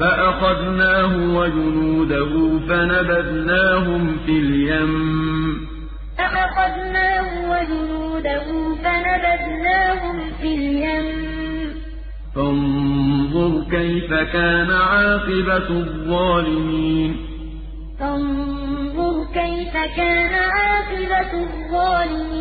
فأخذناه وجنوده فنبذناهم في اليم. فأخذناه وجنوده فنبذناهم في اليم. فانظر كيف كان عاقبة الظالمين. فانظر كيف كان عاقبة الظالمين.